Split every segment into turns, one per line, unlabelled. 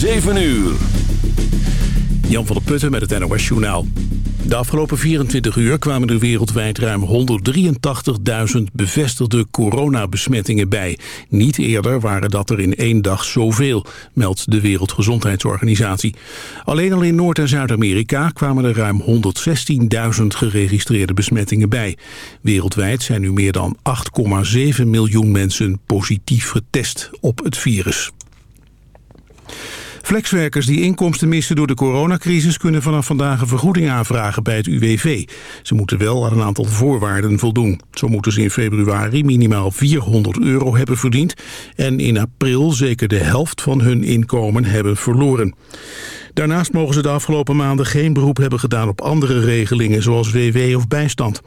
7 uur.
Jan van der Putten met het NOS Journaal. De afgelopen 24 uur kwamen er wereldwijd ruim 183.000 bevestigde coronabesmettingen bij. Niet eerder waren dat er in één dag zoveel, meldt de Wereldgezondheidsorganisatie. Alleen al in Noord- en Zuid-Amerika kwamen er ruim 116.000 geregistreerde besmettingen bij. Wereldwijd zijn nu meer dan 8,7 miljoen mensen positief getest op het virus. Flexwerkers die inkomsten missen door de coronacrisis... kunnen vanaf vandaag een vergoeding aanvragen bij het UWV. Ze moeten wel aan een aantal voorwaarden voldoen. Zo moeten ze in februari minimaal 400 euro hebben verdiend... en in april zeker de helft van hun inkomen hebben verloren. Daarnaast mogen ze de afgelopen maanden geen beroep hebben gedaan op andere regelingen... zoals WW of bijstand.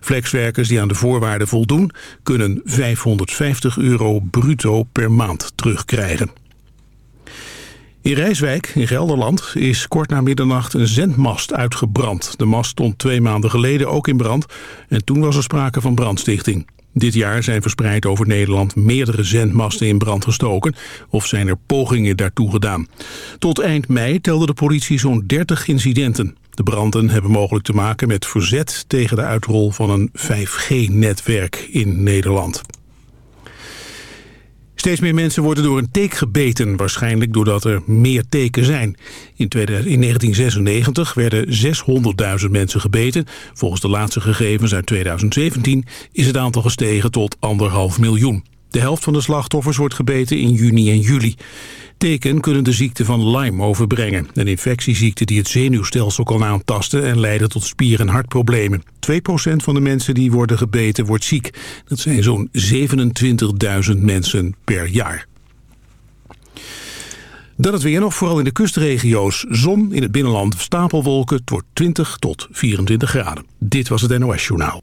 Flexwerkers die aan de voorwaarden voldoen... kunnen 550 euro bruto per maand terugkrijgen. In Rijswijk, in Gelderland, is kort na middernacht een zendmast uitgebrand. De mast stond twee maanden geleden ook in brand en toen was er sprake van brandstichting. Dit jaar zijn verspreid over Nederland meerdere zendmasten in brand gestoken... of zijn er pogingen daartoe gedaan. Tot eind mei telde de politie zo'n 30 incidenten. De branden hebben mogelijk te maken met verzet tegen de uitrol van een 5G-netwerk in Nederland. Steeds meer mensen worden door een teek gebeten, waarschijnlijk doordat er meer teken zijn. In, 1996 werden 600.000 mensen gebeten. Volgens de laatste gegevens uit 2017 is het aantal gestegen tot anderhalf miljoen. De helft van de slachtoffers wordt gebeten in juni en juli. Teken kunnen de ziekte van Lyme overbrengen. Een infectieziekte die het zenuwstelsel kan aantasten en leiden tot spier- en hartproblemen. 2% van de mensen die worden gebeten wordt ziek. Dat zijn zo'n 27.000 mensen per jaar. Dan het weer nog, vooral in de kustregio's. Zon in het binnenland, stapelwolken. Wordt 20 tot 24 graden. Dit was het NOS Journaal.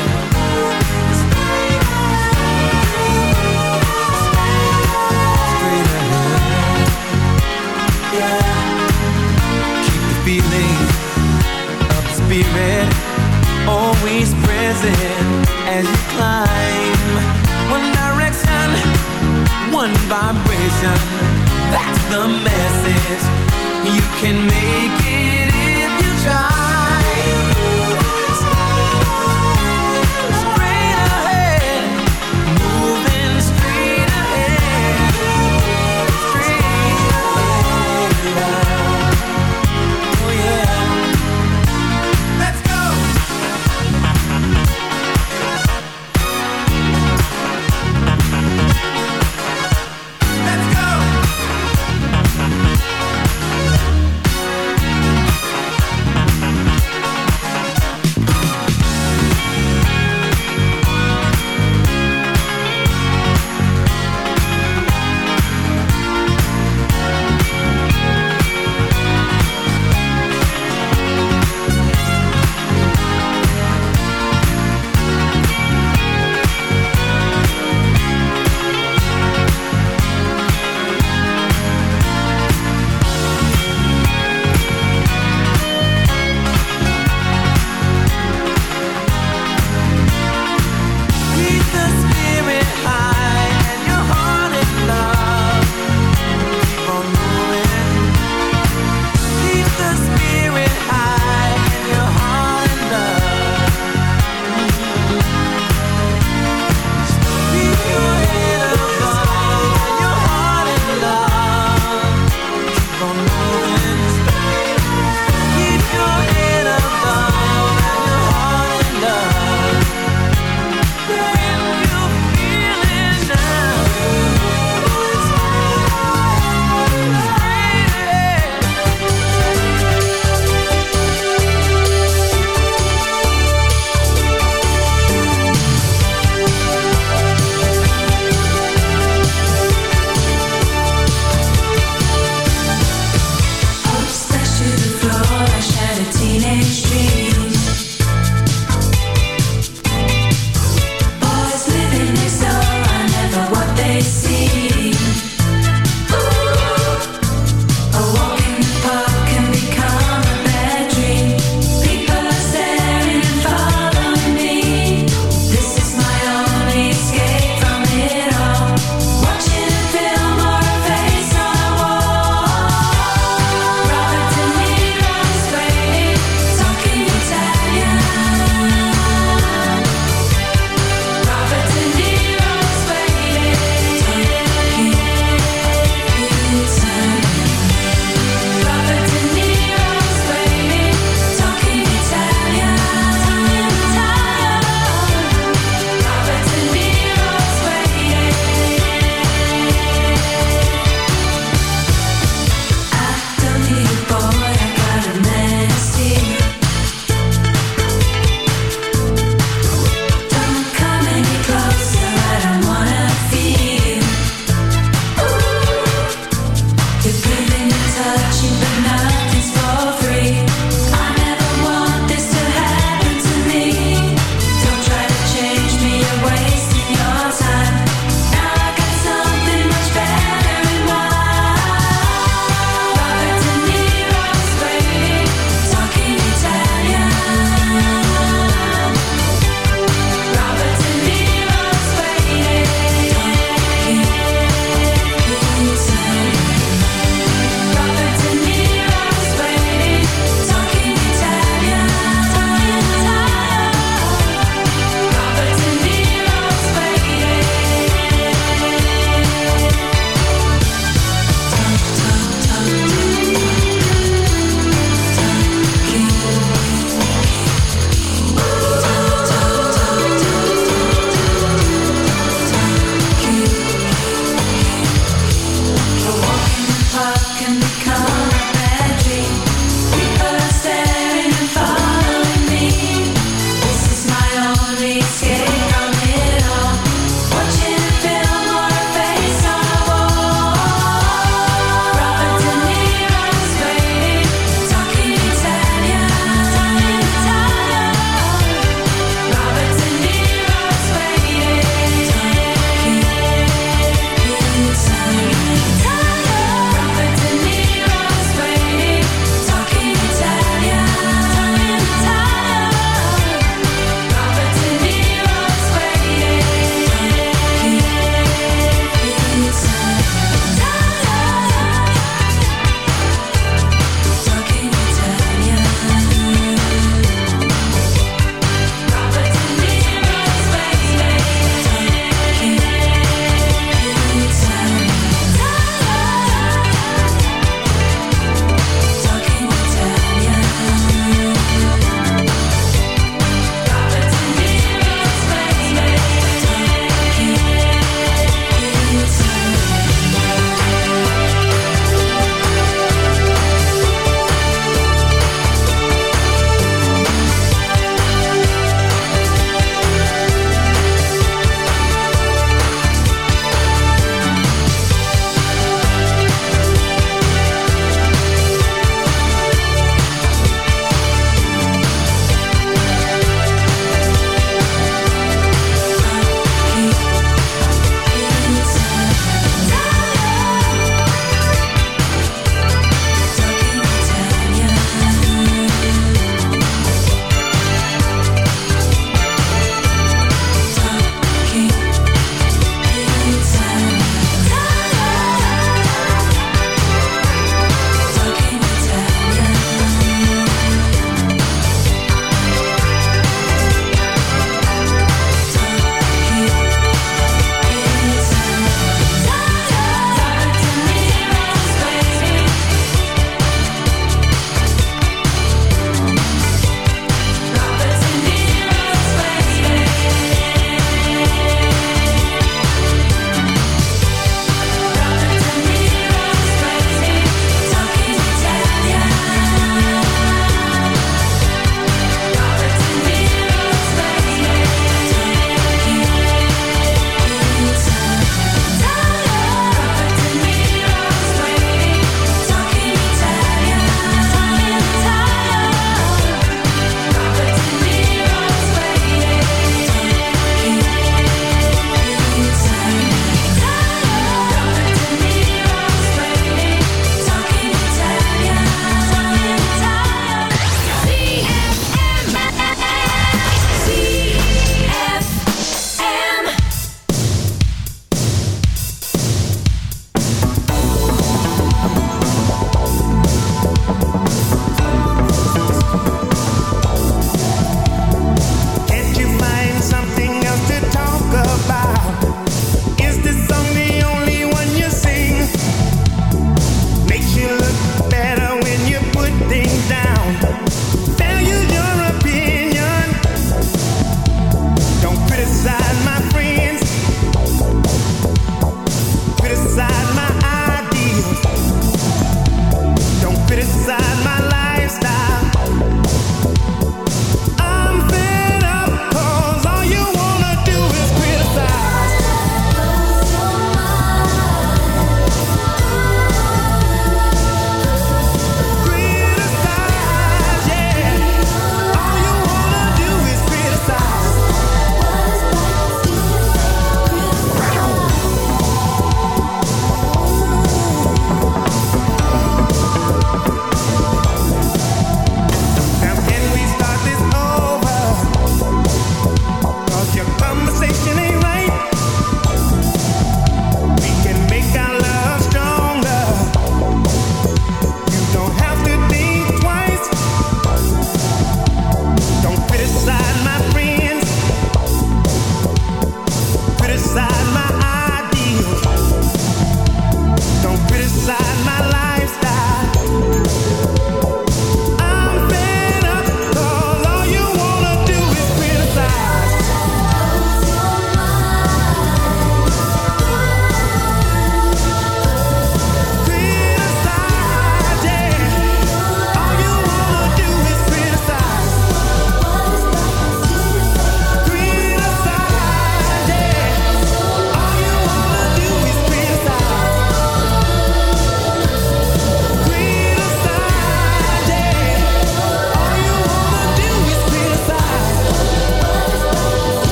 Spirit always present as you climb. One direction, one vibration. That's the message. You can make it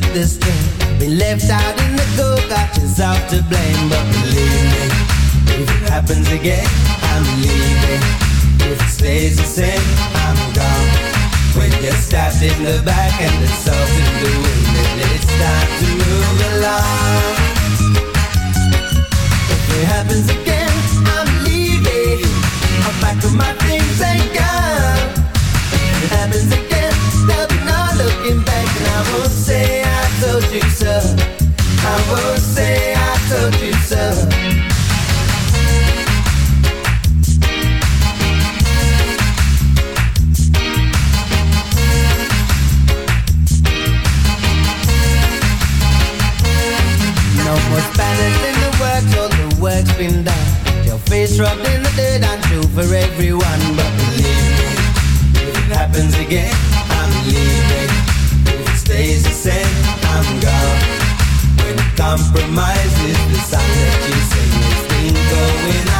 took the string. Been left out in the cold, got yourself to blame. But believe me, if it happens again, I'm leaving. If it stays the same, I'm gone. When you're stabbed in the back and the salt in the wind And it's time to move along If it happens again, I'm leaving I'll pack up my things and gone If it happens again, there'll looking back And I won't say told you so I won't say I told you so No more Spanish in the works, all the work's been done. Your face rubbed in the dirt and true for everyone. But believe me, if it happens again, I'm leaving. Stays the same, I'm gone. When compromise is that you sing, it's been going on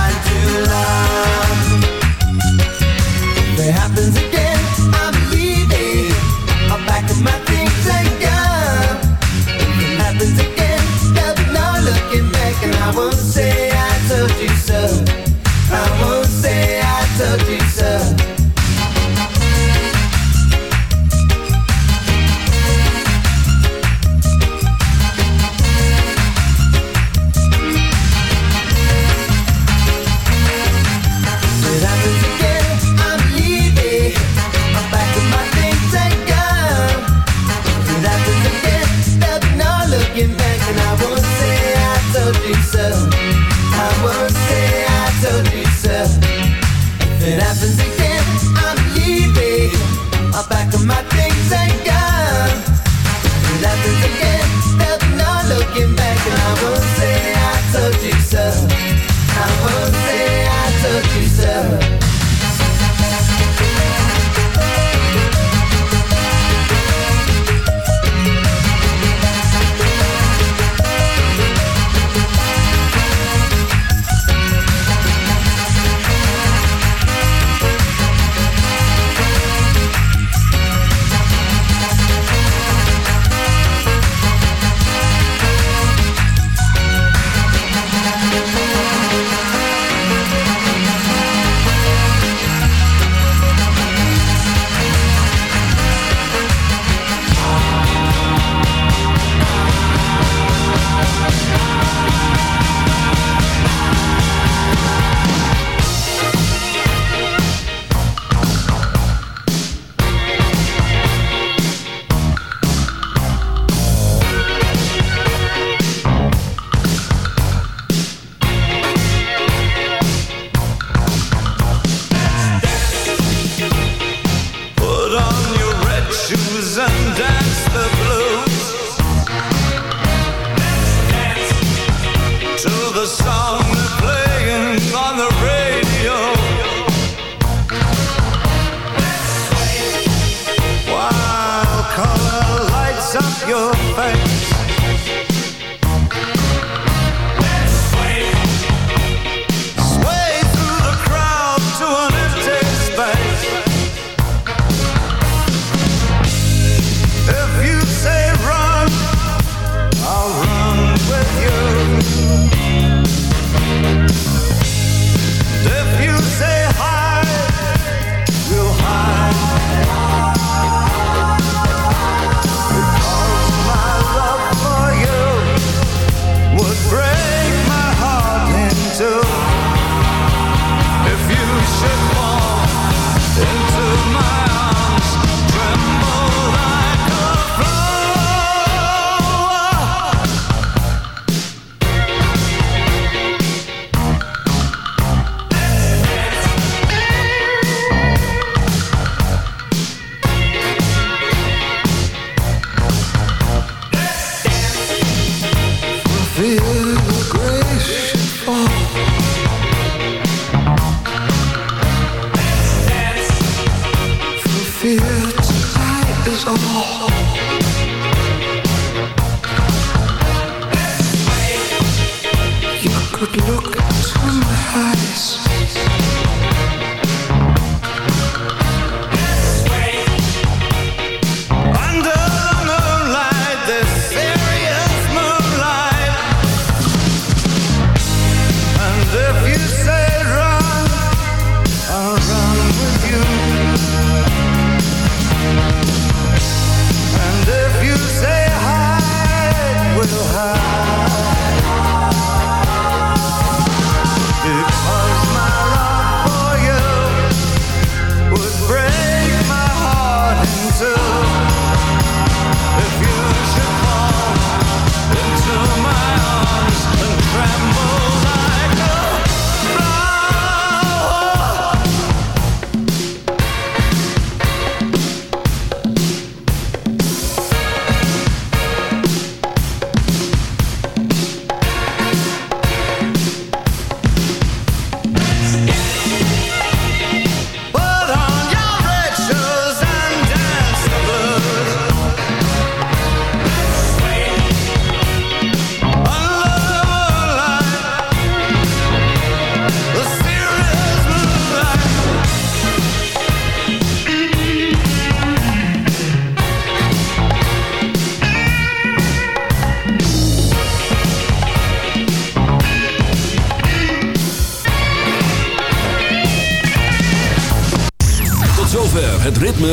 could look into my eyes